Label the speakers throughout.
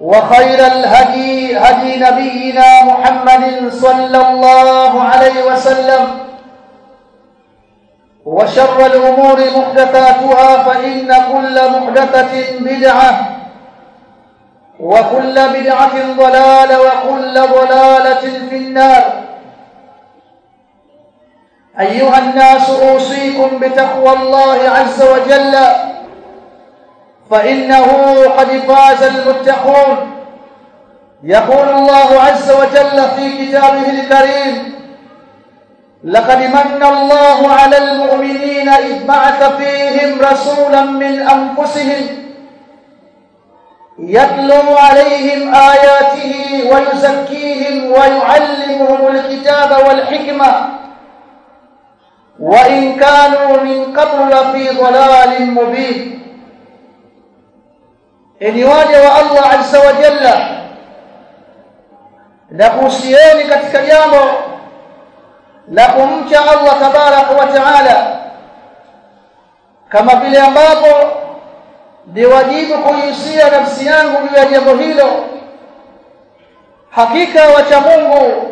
Speaker 1: وخير الهدي هدي نبينا محمد صلى الله عليه وسلم وشر الأمور محدثاتها فإن كل محدثة بدعة وكل بدعة ضلالة وكل ضلالة في النار. أيها الناس أوصيكم بتقوى الله عز وجل. فإنه قد فاز المتقون. يقول الله عز وجل في كتابه الكريم لقد من الله على المؤمنين إذ بعث فيهم رسولا من أنفسهم يتلو عليهم آياته ويزكيهم ويعلمهم الكتاب والحكمة. وإن كانوا من قبل لفي ضلال مبين. Enyi waja wa Allah azza wa jalla. Na kuhusieni katika jambo la kumcha Allah tabaraka wa taala kama vile ambapo ni wajibu kuihusia nafsi yangu juu ya jambo hilo. Hakika wacha Mungu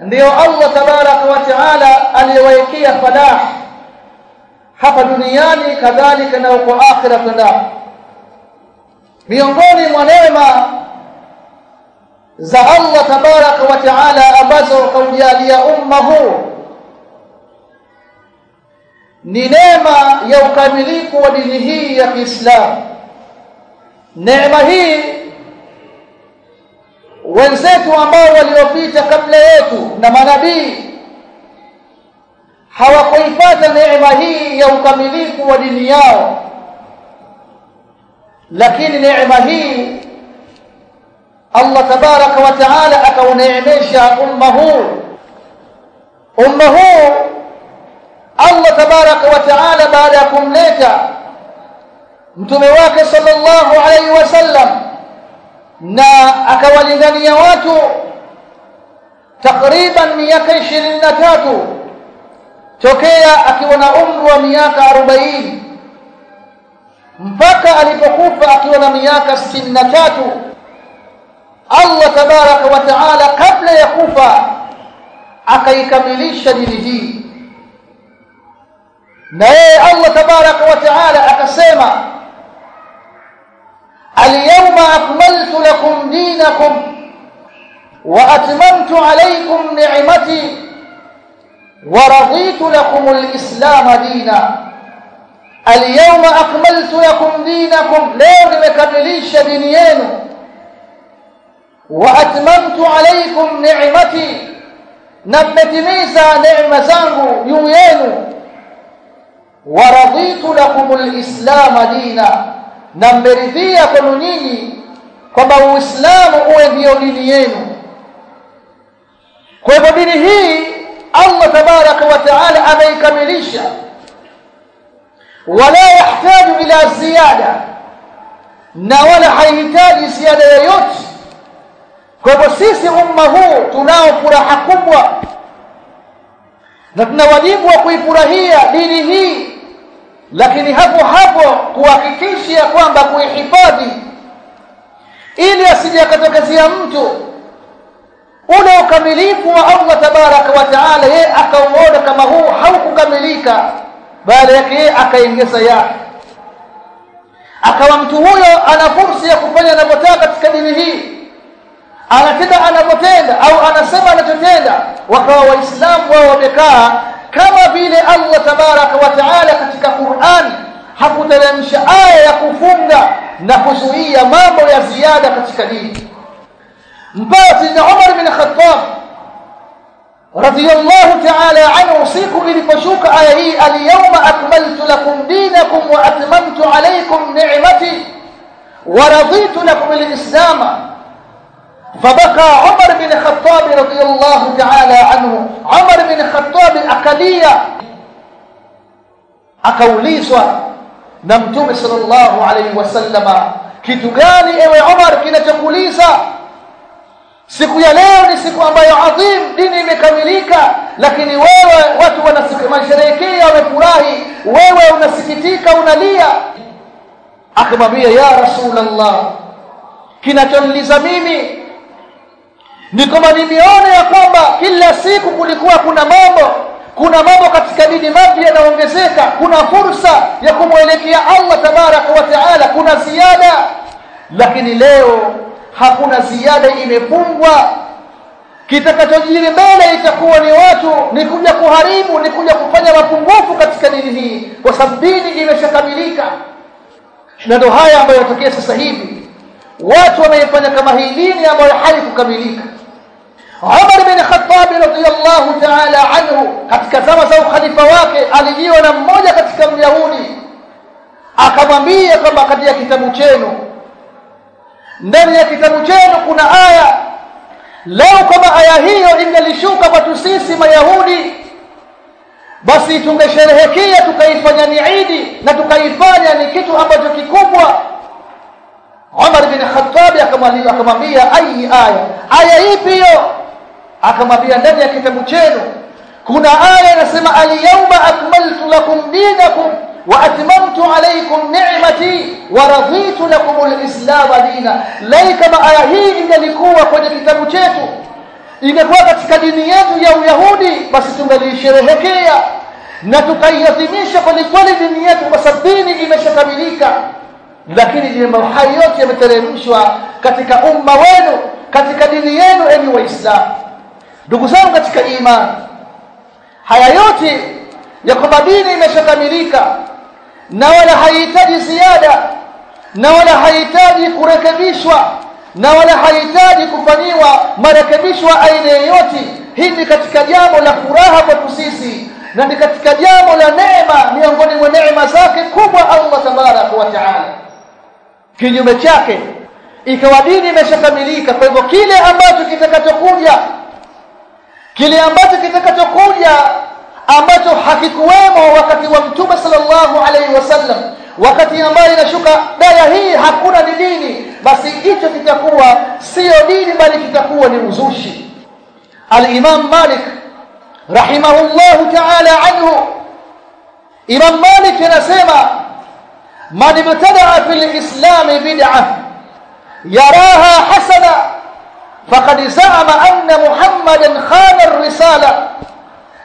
Speaker 1: ndiyo Allah tabaraka wa taala aliyewaikia falah hapa duniani kadhalika na huko akhira falah miongoni mwa neema za Allah tabaraka wa taala ambazo kaujalia umma huu ni neema ya ukamilifu wa dini hii ya Kiislamu. Neema hii wenzetu ambao waliopita kabla yetu na manabii hawakuipata neema hii ya ukamilifu wa dini yao lakini neema hii Allah tabaraka wa taala akauneemesha umma huu. Umma huu Allah tabaraka wa taala baada ya kumleta mtume wake sallallahu alaihi wasallam na akawalingania watu takriban miaka ishirini na tatu tokea akiwa na umri wa miaka arobaini mpaka alipokufa akiwa na miaka 63 Allah tabaraka wa taala kabla ya kufa akaikamilisha dini hii. Na yeye Allah tabaraka wa taala akasema al-yawma akmaltu lakum dinakum wa atmamtu alaykum ni'mati wa raditu lakum al-islam dinan akmaltu lakum dinakum leo nimekamilisha dini yenu. Wa atmamtu alaykum ni'mati na mmetimiza neema zangu juu yenu. Wa raditu lakum alislam dina na mmeridhia kwenu nyinyi kwamba uislamu uwe ndio dini yenu. Kwa hivyo dini hii Allah tabaraka wa taala ameikamilisha wala yahtaju ila ziyada na wala haihitaji ziada yoyote. Kwa hivyo sisi umma huu tunao furaha kubwa na tuna wajibu wa kuifurahia dini hii lakini hapo hapo kuhakikisha kwamba kuihifadhi ili asije akatokezea mtu ule ukamilifu wa Allah tabaraka wa taala yeye akauona kama huu haukukamilika bali yake yeye akaongeza ya. Akawa mtu huyo ana fursa ya kufanya anavyotaka katika dini hii. Anatenda anavyotenda au anasema anachotenda. Wakawa waislamu wao wamekaa kama vile Allah tabaraka wa taala katika Qur'an hakuteremsha aya ya kufunga na kuzuia mambo ya ziada katika dini. Mpaka Umar bin Khattab رضي الله تعالى عنه. أوصيكم فشوك آية اليوم أكملت لكم دينكم وأتممت عليكم نعمتي ورضيت لكم الإسلام. فبقى عمر بن الخطاب رضي الله تعالى عنه. عمر بن الخطاب أقلية akaulizwa نمتم صلى الله عليه وسلم. كتغاني gani عمر Umar kinachokuliza siku ya leo ni siku ambayo adhim dini imekamilika lakini wewe watu wanasherehekea wamefurahi. Wewe unasikitika unalia. Akamwambia ya rasulallah kinachoniliza mimi ni kwamba nimeona ya kwamba kila siku kulikuwa kuna mambo kuna mambo katika dini mapya yanaongezeka kuna fursa ya kumwelekea Allah tabaraka wa taala kuna ziada. Lakini leo hakuna ziada imefungwa. Kitakachojiri mbele itakuwa ni watu ni kuja kuharibu ni kuja kufanya mapungufu katika dini hii kwa sababu dini imeshakamilika. Na ndo haya ambayo yanatokea sasa hivi. Watu wanaifanya kama hii dini ambayo haikukamilika. Umar bin Khattab radhiyallahu ta'ala anhu katika zama za ukhalifa wake alijiwa na mmoja katika Myahudi. Akamwambia kwamba katika kitabu chenu ndani ya kitabu chenu kuna aya leo kama aya hiyo ingelishuka kwetu sisi Mayahudi basi tungesherehekea tukaifanya ni Idi na tukaifanya ni kitu ambacho kikubwa. Umar bin Khattab akamwambia ai aya aya ipi hiyo? Akamwambia ndani ya kitabu chenu kuna aya inasema al-yawma akmaltu lakum dinakum wa atmamtu alaykum ni'mati wa raditu lakum al-islam dina lai kama aya hii ingelikuwa kwenye kitabu chetu ingekuwa katika dini yetu ya Uyahudi basi tungelisherehekea na tukaiadhimisha kwa kweli dini yetu kwa sababu dini imeshakamilika. Lakini mambo hayo yote yameteremshwa katika umma wenu katika dini yenu enyi waislamu? Ndugu zangu katika imani haya yote ya kwamba dini imeshakamilika na wala haihitaji ziada na wala haihitaji kurekebishwa na wala haihitaji kufanyiwa marekebisho aina yoyote. Hii ni katika jambo la furaha kwetu sisi na ni katika jambo la neema miongoni mwa neema zake kubwa Allah tabaraka wa taala. Kinyume chake ikawa dini imeshakamilika kwa hivyo kile ambacho kitakachokuja kile ambacho kitakachokuja ambacho hakikuwemo wakati wa mtume sallallahu alaihi wasallam. Wakati ambayo inashuka daya hii hakuna ni dini. Basi hicho kitakuwa sio dini bali kitakuwa ni uzushi. al-Imam Malik rahimahullahu ta'ala anhu. Imam Malik anasema man ibtada'a fil islam bid'ah yaraha hasana faqad za'ama anna Muhammadan khana ar-risala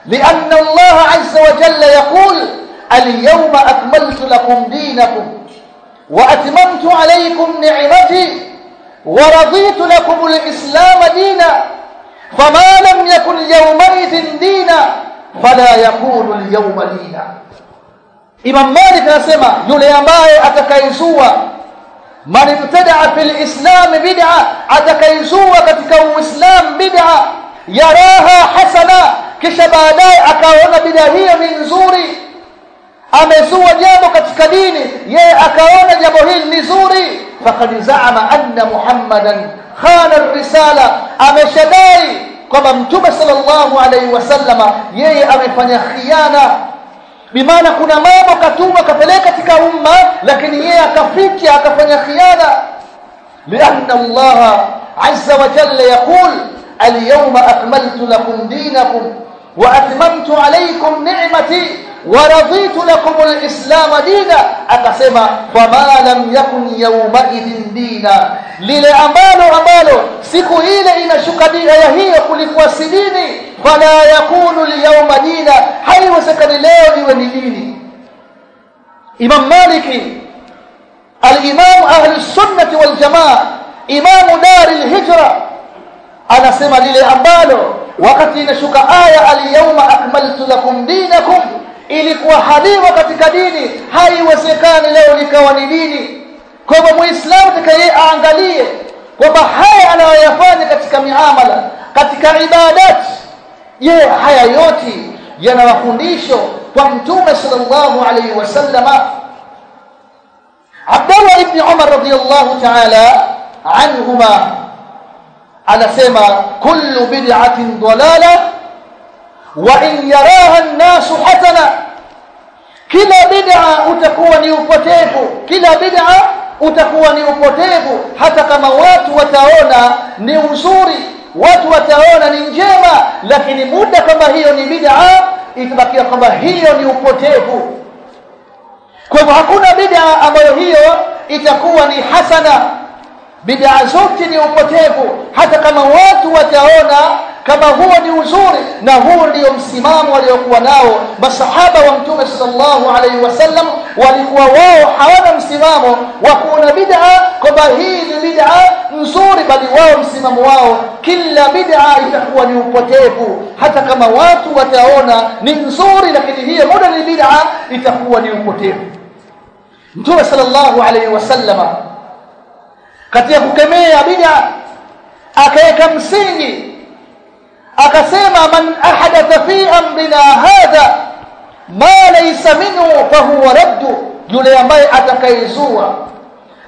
Speaker 1: لأن الله عز وجل يقول اليوم أكملت لكم دينكم وأتممت عليكم نعمتي ورضيت لكم الإسلام دينا فما لم يكن يومئذ دينا فلا يكون اليوم دينا. Imam Malik anasema yule ambaye atakayezua man ibtadaa fil islam bid'a atakayezua katika uislam bid'a yaraha hasana kisha baadaye akaona bid'a hiyo ni nzuri. Amezua jambo katika dini. Yeye akaona jambo hili ni zuri. Faqad zaama anna muhammadan khana risala ameshadai kwamba mtume sallallahu alaihi wasallama yeye amefanya khiana. Bimaana kuna mambo katuma kapeleka katika umma lakini yeye akaficha akafanya khiana. Lianna allaha azza wa jalla yaqul alyawma akmaltu lakum dinakum wa atmamtu alaykum ni'mati wa raditu lakum alislam dina akasema fama lam yakun yawmaidhin dina lile ambalo ambalo siku ile inashuka aya hiyo kulikuwa si dini. Fala yakunu alyawma dina haiwezekani leo iwe ni dini. Imam maliki ahli sunnah wal jamaa imam dar al-hijra anasema lile ambalo wakati inashuka aya al-yawma akmaltu lakum dinakum ilikuwa haliwa katika dini. Haiwezekani leo likawa ni dini. Kwa hivyo muislamu takaye aangalie kwamba haya anayoyafanya katika miamala katika ibadat je haya yote yana mafundisho kwa mtume sallallahu alaihi wasallama Abdullah ibn Umar radiyallahu ta'ala anhuma anasema kullu bid'atin dalala wa in yaraha an-nasu hasana. Kila bid'a utakuwa ni upotevu kila bid'a utakuwa ni upotevu. Hata kama watu wataona ni uzuri watu wataona ni njema lakini muda kama hiyo ni bid'a itabakia kwamba hiyo ni upotevu. Kwa hivyo hakuna bid'a ambayo hiyo itakuwa ni hasana bid'a zote ni upotevu. Hata kama watu wataona kama huo ni uzuri na huo ndio msimamo waliokuwa nao masahaba wa mtume sallallahu alaihi wasallam walikuwa wao hawana msimamo wa kuona bid'a kwamba hii ni bid'a nzuri bali wao msimamo wao kila bid'a itakuwa ni upotevu. Hata kama watu wataona ni nzuri lakini hiyo moja ni bid'a itakuwa ni upotevu. Mtume sallallahu alaihi wasallama katika kukemea bid'a. Akaweka msingi akasema man ahadatha fi amrina hadha ma laysa minhu fahuwa raddu yule ambaye atakayezua.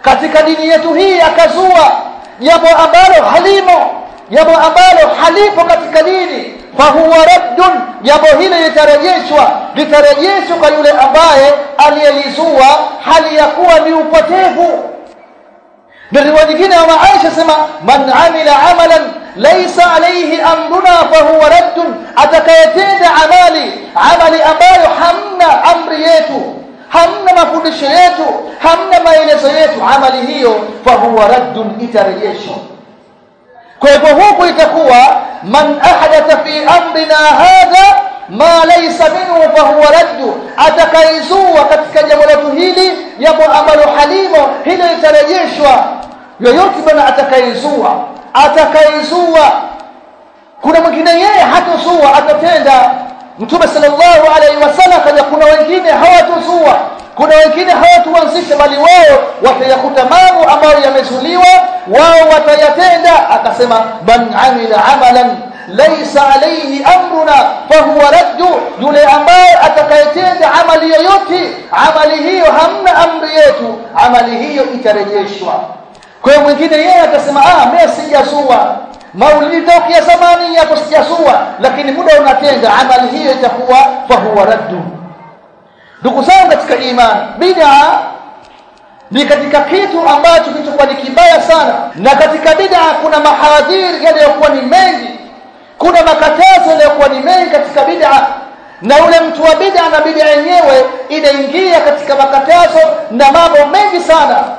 Speaker 1: Katika dini yetu hii akazua jambo ambalo halimo jambo ambalo halipo katika dini. Fahuwa raddun jambo hili litarejeshwa litarejeshwa kwa yule ambaye aliyelizua hali ya kuwa ni upotevu na riwaya nyingine ya Aisha sema man amila amalan laysa alayhi amruna fahuwa raddun. Atakayetenda amali amali ambayo hamna amri yetu hamna mafundisho yetu hamna maelezo yetu amali hiyo fahuwa raddun itarejeshwa. Kwa hivyo huku itakuwa man ahdatha fi amrina hadha ma laysa minhu fahuwa raddu atakaizua katika jambo hili jambo ambalo halimo hilo litarejeshwa yoyote bwana atakayezua atakayezua. Kuna mwingine yeye hatozua atatenda. Mtume sallallahu alaihi wasallam kaja kuna wengine hawatozua. Kuna wengine hawatuanzisha bali wao watayakuta mambo ambayo yamezuliwa wao watayatenda. Akasema man amila amalan laysa alayhi amruna fahuwa raddu. Yule ambaye atakayetenda amali yoyote amali hiyo hamna amri yetu. Amali hiyo itarejeshwa kwa hiyo mwingine yeye atasema ah mimi sijazua maulidi ya zamani ya sijazua lakini muda unatenda amali hiyo itakuwa fahuwa raddu. Ndugu zangu katika imani bid'a ni katika kitu ambacho kilichokuwa ni kibaya sana na katika bid'a kuna mahadhiri yaliyokuwa ni mengi kuna makatazo yaliyokuwa ni mengi katika bid'a na ule mtu wa bid'a na bid'a yenyewe inaingia katika makatazo na mambo mengi sana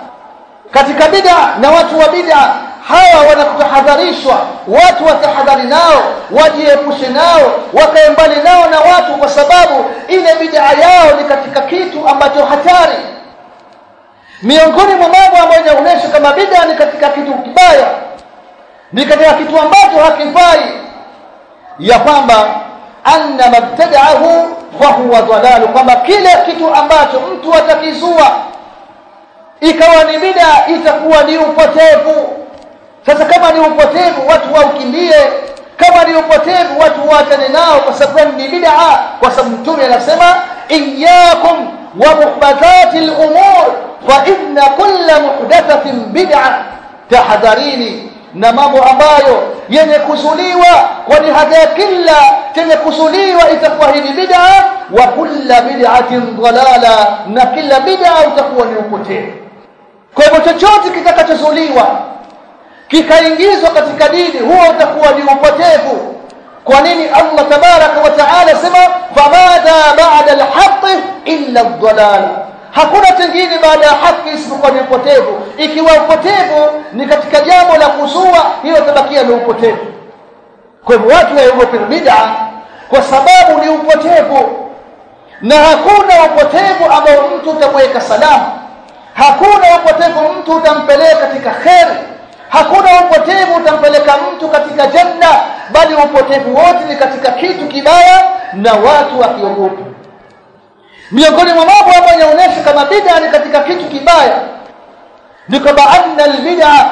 Speaker 1: katika bid'a na watu wa bid'a hawa wanakutahadharishwa watu watahadhari nao wajiepushe nao wakae mbali nao na watu kwa sababu ile bid'a yao ni katika kitu ambacho hatari. Miongoni mwa mambo ambayo inaonyesha kama bid'a ni katika kitu kibaya ni katika kitu ambacho hakifai ya kwamba anna mabtada'ahu fa huwa dhalalu kwamba kile kitu ambacho mtu atakizua ikawa ni bid'a itakuwa ni upotevu. Sasa kama ni upotevu watu waukimbie. Kama ni upotevu watu waachane nao kwa sababu ni bid'a. Kwa sababu mtume anasema iyyakum wa muhdathatil umur fa inna kulla muhdathatin bid'a. Tahadharini na mambo ambayo yenye kuzuliwa kwani hada kila chenye kuzuliwa itakuwa hili bid'a wa kulla bid'atin dalala na kila bid'a utakuwa ni upotevu kwa hivyo chochote kitakachozuliwa kikaingizwa katika dini huo utakuwa ni upotevu. Kwa nini Allah tabaraka wa taala sema famadha ba'da al-haqq illa ad-dalal hakuna tengine baada ya haki isipokuwa ni upotevu. Ikiwa upotevu ni katika jambo la kuzua hiyo tabakia ni upotevu. Kwa hivyo watu waogope bid'a kwa sababu ni upotevu. Na hakuna upotevu ambao mtu utamweka salama hakuna upotevu mtu utampeleka katika kheri. Hakuna upotevu utampeleka mtu katika janna. Bali upotevu wote ni katika kitu kibaya na watu wakiogopa. Miongoni mwa mambo ambayo yanaonyesha kama bid'a ni katika kitu kibaya ni kwamba anna albid'a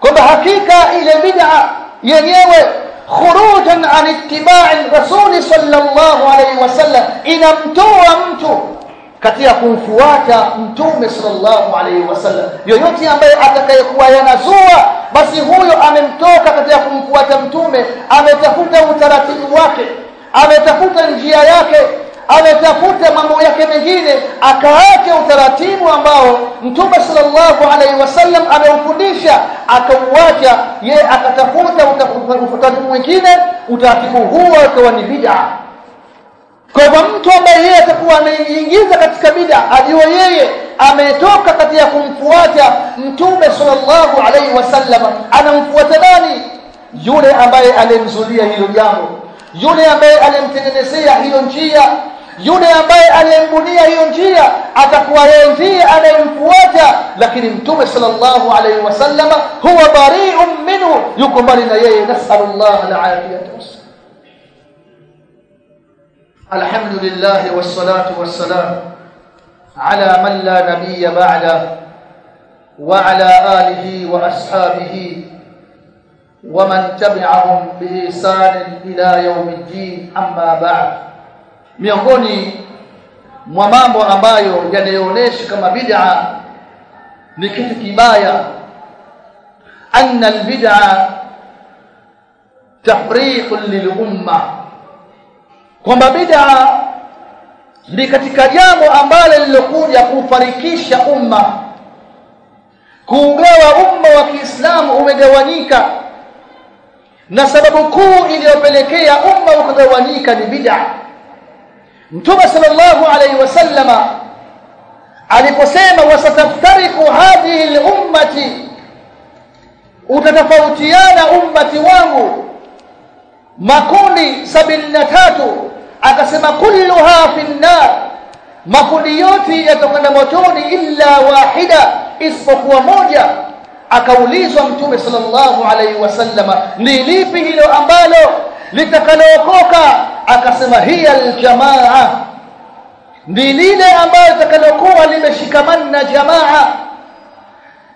Speaker 1: kwamba hakika ile bid'a yenyewe khurujan an ittiba'i rasuli sallallahu alayhi wasallam inamtoa mtu katika kumfuata mtume sallallahu alaihi wasallam. Yoyote ambaye atakayekuwa yanazua basi huyo amemtoka katika kumfuata mtume ametafuta utaratibu wake ametafuta njia yake ametafuta mambo yake mengine akaacha utaratibu ambao mtume sallallahu alaihi wasallam ameufundisha akauacha ye akatafuta utaratibu mwingine utaratibu huo ni bid'a kwa hivyo mtu ambaye yeye atakuwa ameingiza katika bid'a ajue yeye ametoka katika kumfuata mtume sallallahu alaihi wasallam anamfuata nani? Yule ambaye alimzulia hilo jambo yule ambaye alimtengenezea hiyo njia yule ambaye aliyembunia hiyo njia atakuwa yeye ndiye anayemfuata. Lakini mtume sallallahu alaihi wasallam huwa bari'un minhu yuko mbali na yeye nasallallahu alafiyata wassalam الحمد لله والصلاة والسلام على من لا نبي بعده وعلى آله وأصحابه ومن تبعهم بإحسان إلى يوم الدين. أما بعد mambo ambayo yanayoonyesha kama bid'a ni kitu kibaya. Anna albid'a tafriqun lilumma. Kwamba bid'a ni katika jambo ambalo lilokuja kufarikisha umma. Kuugawa umma wa Kiislamu umegawanyika na sababu kuu iliyopelekea umma ukagawanyika ni bid'a. Mtume sallallahu alaihi wasallama aliposema wasataftariku hadhihi al-ummati utatofautiana ummati wangu makundi sabini na tatu akasema kulluha fi nnar makundi yote yatakwenda motoni illa wahida isipokuwa moja. Akaulizwa mtume sallallahu alaihi wasallama ni lipi hilo ambalo litakalookoka? Akasema hiya aljamaa. Ni lile ambalo litakalokuwa limeshikamana na jamaa.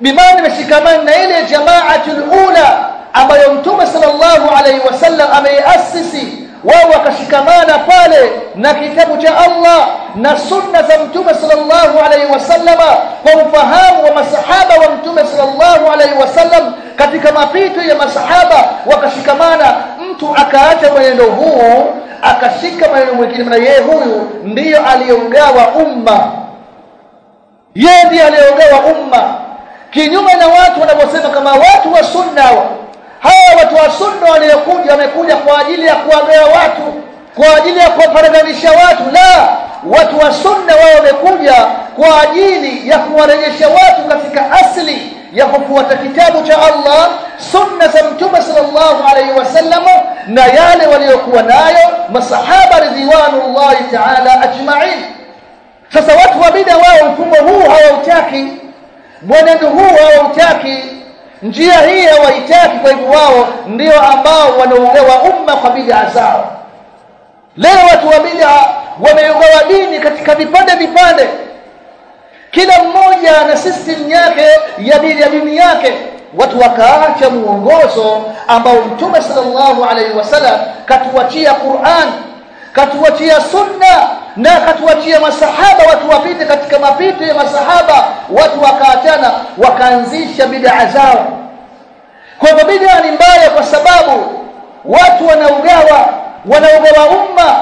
Speaker 1: Bimaana limeshikamana na ile jamaatul ula ambayo mtume sallallahu alaihi wasallam ameiasisi wao wakashikamana pale na kitabu cha Allah na sunna za mtume sallallahu alaihi wasallama kwa ufahamu wa masahaba wa mtume sallallahu alaihi wasallam katika mapito ya masahaba wakashikamana mtu akaacha mwenendo huu akashika mwenendo mwingine na yeye huyu ndiyo aliyogawa umma. Yeye ndiye aliyogawa umma. Kinyume na watu wanavyosema kama watu wa sunna hawa watu wa sunna waliokuja wamekuja kwa ajili ya kuwagawa watu kwa ajili ya kuwaparganisha watu. La watu wa sunna wao wamekuja kwa ajili ya kuwarejesha watu katika asli ya kufuata kitabu cha Allah sunna za mtume sallallahu alaihi wasallam na yale waliokuwa nayo masahaba ridwanullahi ta'ala ajma'in. Sasa watu wa bid'a wao mfumo huu hawautaki mwenendo huu hawautaki njia hii hawaitaki kwa hivyo wao ndio ambao wanaogewa umma kwa bid'a zao. Leo watu wa bid'a wameogewa dini katika vipande vipande. Kila mmoja na system yake ya dini ya dini yake. Watu wakaacha muongozo ambao mtume sallallahu alaihi wasallam katuachia Qur'an katuachia sunna na katuachia masahaba watu wapite katika mapito ya masahaba watu wakaachana wakaanzisha bid'a zao. Kwa hivyo bid'a ni mbaya kwa sababu watu wanaugawa wanaugawa umma.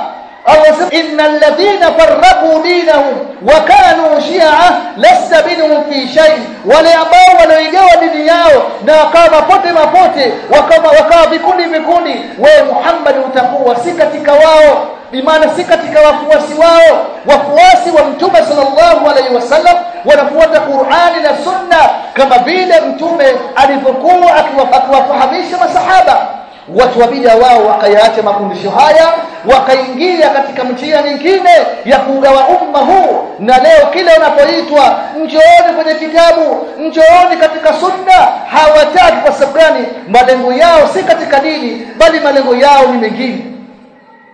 Speaker 1: Allah sema innal ladhina farraqu dinahum wa kanu shi'a lasta minhum fi shay wale ambao walioigawa dini yao na wakawa mapote mapote wakawa wakawa vikundi vikundi wewe Muhammad utakuwa si katika wao. Bimaana si katika wafuasi wao. Wafuasi wa mtume sallallahu alaihi wasallam wanafuata Qur'ani na Sunna kama vile mtume alivyokuwa akiwafahamisha masahaba. Watu wa bid'a wao wakayaacha mafundisho haya wakaingia katika njia nyingine ya kuugawa umma huu. Na leo kile unapoitwa njooni kwenye kitabu njooni katika sunna hawataki kwa sababu gani? Malengo yao si katika dini bali malengo yao ni mengine.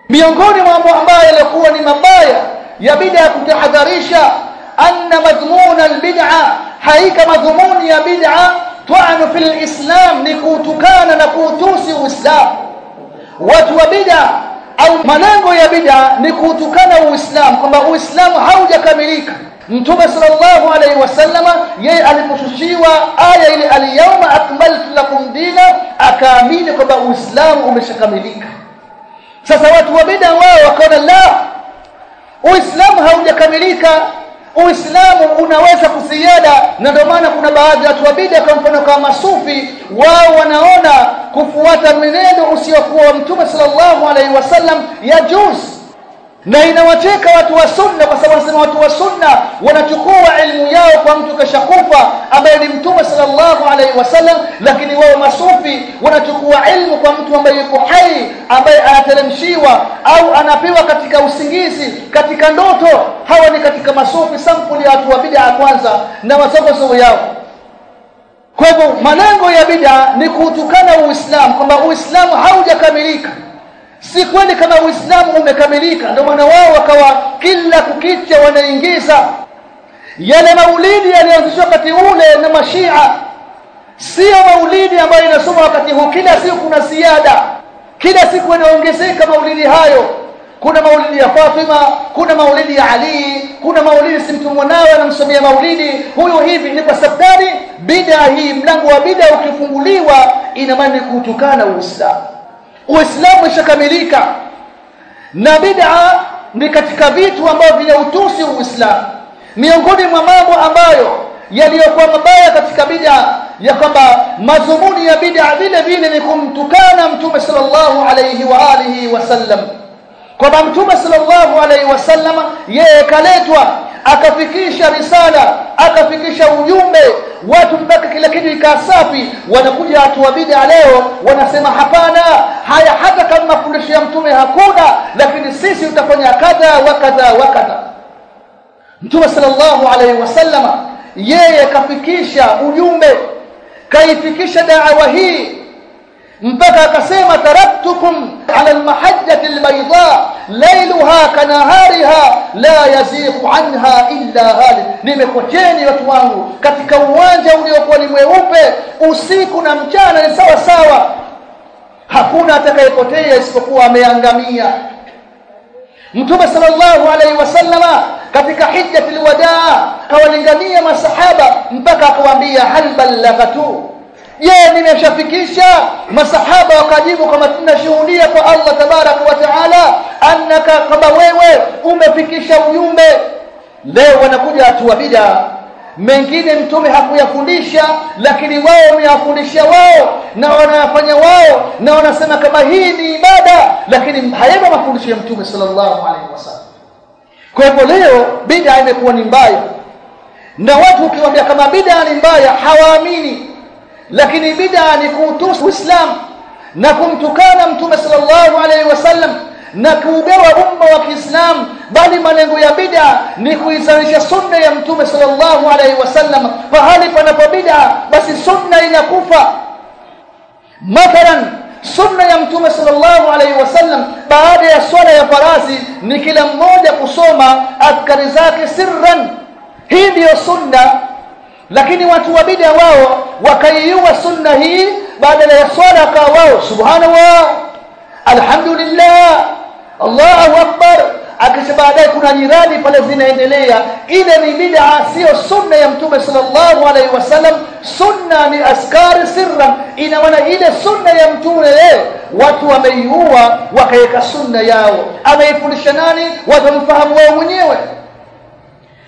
Speaker 1: Miongoni mwa mambo ambayo yalikuwa ni mabaya ya bid'a kutahadharisha anna madhmuna albid'a haika madhumuni ya bid'a ta'anu fil islam ni kutukana na kuutusi uislamu. Watu wa bid'a au malengo ya bid'a ni kutukana uislamu kwamba uislamu haujakamilika. Mtume sallallahu alaihi wasallama yeye aliposhushiwa aya ile alyauma akmaltu lakum dina akaamini kwamba uislamu umeshakamilika. Sasa watu wa bid'a wao wakaona la uislamu haujakamilika uislamu unaweza kuziada na ndio maana kuna baadhi ya watu wa bid'a kwa mfano kama masufi wao wanaona kufuata mwenendo usiokuwa wa mtume sallallahu alaihi wasallam ya juzi na inawateka watu wa sunna kwa sababu wanasema watu wa sunna wanachukua elimu yao kwa mtu kashakufa ambaye ni mtume sallallahu alaihi wasallam lakini wao masufi wanachukua elimu kwa mtu ambaye yuko hai ambaye anateremshiwa au anapewa katika usingizi katika ndoto. Hawa ni katika masufi sampuli ya watu wa bid'a kwanza na masogozo yao. Kwa hivyo malengo ya bid'a ni kutukana uislamu kwamba uislamu haujakamilika si kweli kama uislamu umekamilika ndio maana wao wakawa kila kukicha wanaingiza yale maulidi yaliyoanzishwa wakati ule na mashia. Sio maulidi ambayo inasoma wakati huu. Kila siku kuna ziada kila siku inaongezeka maulidi hayo. Kuna maulidi ya Fatima kuna maulidi ya Ali kuna maulidi si mtu mwanawe anamsomea maulidi. Huyo hivi ni kwa sababu bid'a hii mlango wa bid'a ukifunguliwa ina maana kutukana uislamu uislamu ishakamilika. Na bid'a ni katika vitu ambavyo vinautusi uislamu. Miongoni mwa mambo ambayo yaliyokuwa mabaya katika bid'a ya kwamba mazumuni ya bid'a vile vile ni kumtukana mtume sallallahu alayhi wa alihi wasallam kwamba mtume sallallahu alayhi wasallam yeye kaletwa akafikisha risala akafikisha ujumbe. Watu mpaka kila kitu ikaa safi wanakuja watu wa bid'a leo wanasema hapana haya hata kama mafundisho ya mtume hakuna lakini sisi tutafanya kadha wa kadha wa kadha. Mtume sallallahu alaihi wasallama yeye kafikisha ujumbe kaifikisha da'wa hii mpaka akasema taraktukum ala almahajjati albayda lailuha kanahariha la yazighu anha illa hali nimekocheni watu wangu katika uwanja uliokuwa ni mweupe usiku na mchana ni sawa sawa. Hakuna atakayepotea isipokuwa ameangamia. Mtume sallallahu alaihi wasallama katika hijjatul wadaa kawalingania masahaba mpaka akawaambia hal ballaghatu je nimeshafikisha? Masahaba wakajibu kama tunashuhudia kwa Allah tabaraka wa taala annaka kama wewe umefikisha ujumbe. Leo wanakuja watu wa bid'a. Mengine mtume hakuyafundisha lakini wao wameyafundisha wao na wanayafanya wao na wanasema kama hii ni ibada lakini hayana mafundisho ya mtume sallallahu alaihi wasallam. Kwa hivyo leo bid'a imekuwa ni mbaya. Na watu ukiwaambia kama bid'a ni mbaya hawaamini. Lakini bid'a ni kuutusi Uislamu na kumtukana mtume sallallahu alaihi wasallam na kuugawa umma wa Kiislamu bali malengo ya bid'a ni kuizalisha sunna ya mtume sallallahu alaihi wasallam pahali panapo bid'a basi sunna inakufa. Mathalan sunna ya mtume sallallahu alaihi wasallam baada ya swala ya farasi ni kila mmoja kusoma adhkari zake sirran. Hii ndiyo sunna. Lakini watu wa bid'a wao wakaiua sunna hii baada ya swala kwa wao subhanallah alhamdulillah Allahu akbar. Akisha baadaye kuna nyiradi pale zinaendelea. Ile ni bid'a sio sunna ya mtume sallallahu alaihi wasallam sunna ni askari sirran. Ina maana ile sunna ya mtume leo watu wameiua wakaweka sunna yao. Ameifundisha nani? Watamfahamu wao mwenyewe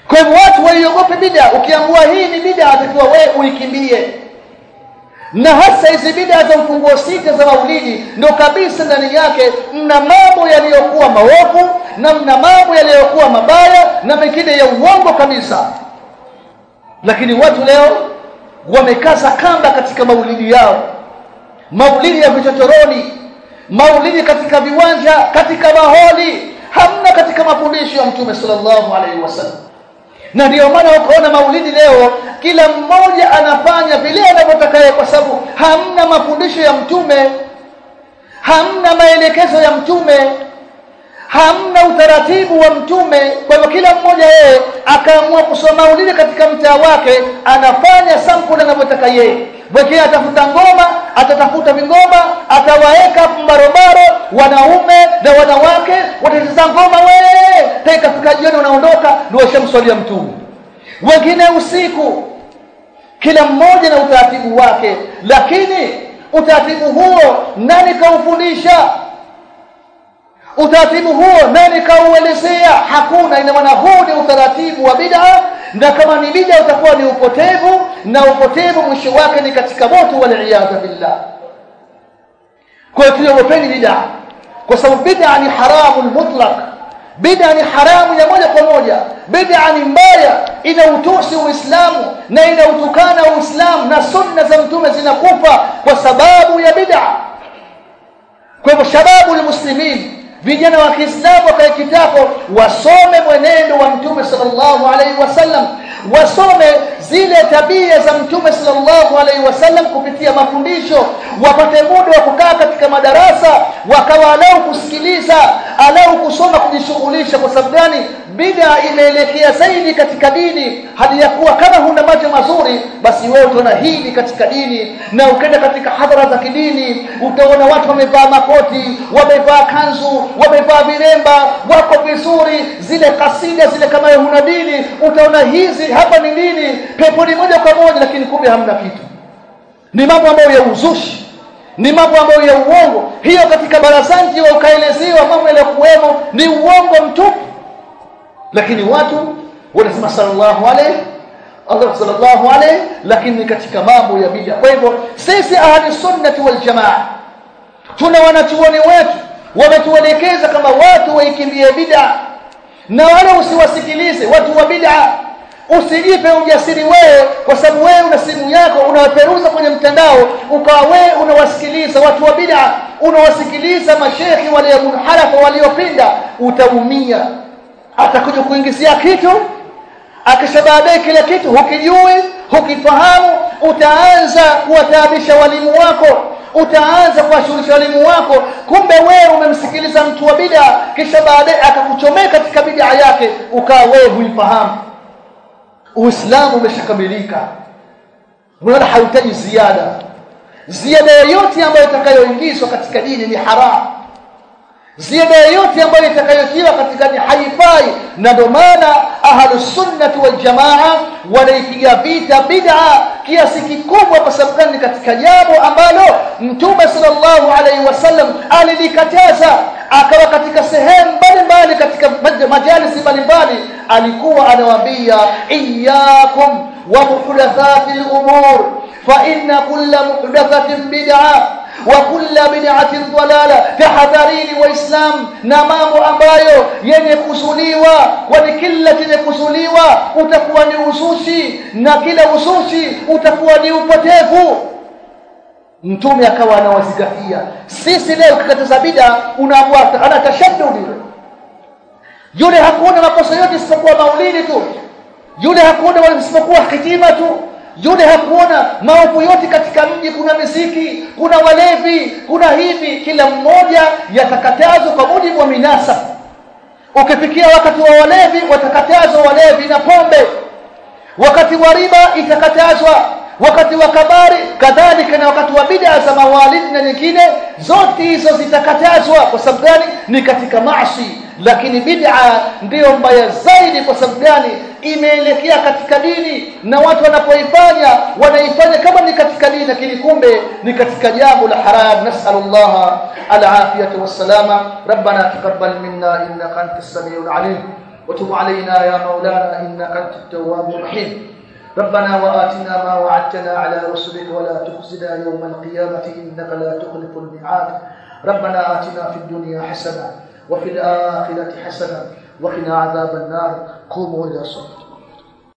Speaker 1: kwa hivyo watu waiogope bid'a. Ukiambiwa hii ni bid'a atakiwa wewe uikimbie na hasa hizi bid'a za mfunguo sita za maulidi ndio kabisa ndani yake mna mambo yaliyokuwa maovu na mna mambo yaliyokuwa mabaya na mengine ya uongo kabisa. Lakini watu leo wamekaza kamba katika maulidi yao. Maulidi ya vichochoroni maulidi katika viwanja katika maholi hamna katika mafundisho ya mtume sallallahu alaihi wasallam na ndio maana ukaona maulidi leo kila mmoja anafanya vile anavyotaka kwa sababu hamna mafundisho ya mtume hamna maelekezo ya mtume hamna utaratibu wa mtume kwa hivyo kila mmoja yeye akaamua kusoma ulile katika mtaa wake anafanya sampuli anavyotaka yeye. Wengine atafuta ngoma atatafuta vingoma atawaeka mbarobaro wanaume na wanawake watacheza ngoma wee taikafika jioni wanaondoka ndio washamswalia mtume. Wengine usiku kila mmoja na utaratibu wake lakini utaratibu huo nani kaufundisha utaratibu huo nani kauelezea? Hakuna. Ina maana huu ni utaratibu wa bid'a na kama ni bid'a utakuwa ni upotevu na upotevu mwisho wake ni katika moto waliyadha billah. Kwa hiyo tuogopeni bid'a kwa sababu bid'a ni haramu mutlaq. Bid'a ni haramu ya moja kwa moja. Bid'a ni mbaya inautusi uislamu na inautukana uislamu na sunna za mtume zinakufa kwa sababu ya bid'a. Kwa hivyo shababu almuslimin vijana wa Kiislamu wakae kitako wasome mwenendo wa Mtume sallallahu alaihi wasallam wasome zile tabia za Mtume sallallahu alaihi wasallam kupitia mafundisho wapate muda wa kukaa katika madarasa wakawa alau kusikiliza alau kusoma kujishughulisha. Kwa sababu gani? Bid'a imeelekea zaidi katika dini. Hadi ya kuwa kama huna macho mazuri basi wewe utaona hili katika dini. Na ukenda katika hadhara za kidini utaona watu wamevaa makoti wamevaa kanzu wamevaa viremba wako vizuri. Zile kasida zile kama huna dini utaona hizi hapa ni nini peponi moja kwa moja lakini kumbe hamna kitu. Ni mambo ambayo ya uzushi ni mambo ambayo ya uongo. Hiyo katika barazanji wa ukaelezewa mambo yaliyokuwemo ni uongo mtupu. Lakini watu wanasema sallallahu alayhi Allah sallallahu alayhi lakini katika mambo ya bid'a. Kwa hivyo sisi ahli sunnati wal jamaa tuna wanachuoni wetu wametuelekeza kama watu waikimbie bid'a. Na wale usiwasikilize watu wa bid'a usijipe ujasiri wewe kwa sababu wewe una simu yako unawaperuza kwenye mtandao ukawa wewe unawasikiliza watu wa bid'a unawasikiliza mashekhi waliomunharafa waliopinda utaumia. Atakuja kuingizia kitu akisha baadaye kile kitu hukijui hukifahamu utaanza kuwataabisha walimu wako utaanza kuwashughulisha walimu wako. Kumbe wewe umemsikiliza mtu wa bid'a kisha baadaye akakuchomeka katika bid'a yake ukawa wewe huifahamu uislamu umeshakamilika. Wala hauhitaji ziada. Ziada yoyote ambayo itakayoingizwa katika dini ni haramu ziada yoyote ambayo itakayotiwa katika ni haifai. Na ndio maana ahlus waljamaa wal jamaa wanaipiga vita bid'a kiasi kikubwa kwa sababu gani? Katika jambo ambalo mtume sallallahu alaihi wasallam alilikataza akawa katika sehemu mbalimbali katika majalisi mbalimbali alikuwa anawaambia iyyakum wa muhdathatil umur fa inna kulla muhdathatin bid'ah wa kulla bid'atin dalala tahadharini waislam na mambo ambayo yenye kusuliwa kwani kila chenye kusuliwa utakuwa ni ususi na kila ususi utakuwa ni upotevu mtume akawa anawazingatia sisi leo ukikataza bid'a unaambwa ana tashaddudi yule hakuona makosa yote isipokuwa maulidi tu. Yule hakuna isipokuwa hitima tu. Yule hakuona maovu yote katika mji kuna misiki kuna walevi kuna hivi. Kila mmoja yatakatazwa kwa mujibu wa minasa. Ukifikia wakati wa walevi watakatazwa walevi na pombe. Wakati wa riba itakatazwa wakati wa kabari kadhalika na wakati wa bid'a za mawalidi na nyingine zote hizo zitakatazwa kwa sababu gani ni katika maasi lakini bid'a ndiyo mbaya zaidi kwa sababu gani imeelekea katika dini na watu wanapoifanya wanaifanya kama ni katika dini lakini kumbe ni katika jambo la haram nasallallahu alafiyata wassalama rabbana taqabbal minna innaka antas samiul alim وتب علينا يا مولانا انك انت التواب الرحيم ربنا وآتنا ما وعدتنا على رسلك ولا تخزنا يوم القيامة إنك لا تخلف الميعاد. ربنا آتنا في الدنيا حسنة وفي الآخرة حسنة وقنا عذاب النار. قوموا إلى صلاتكم.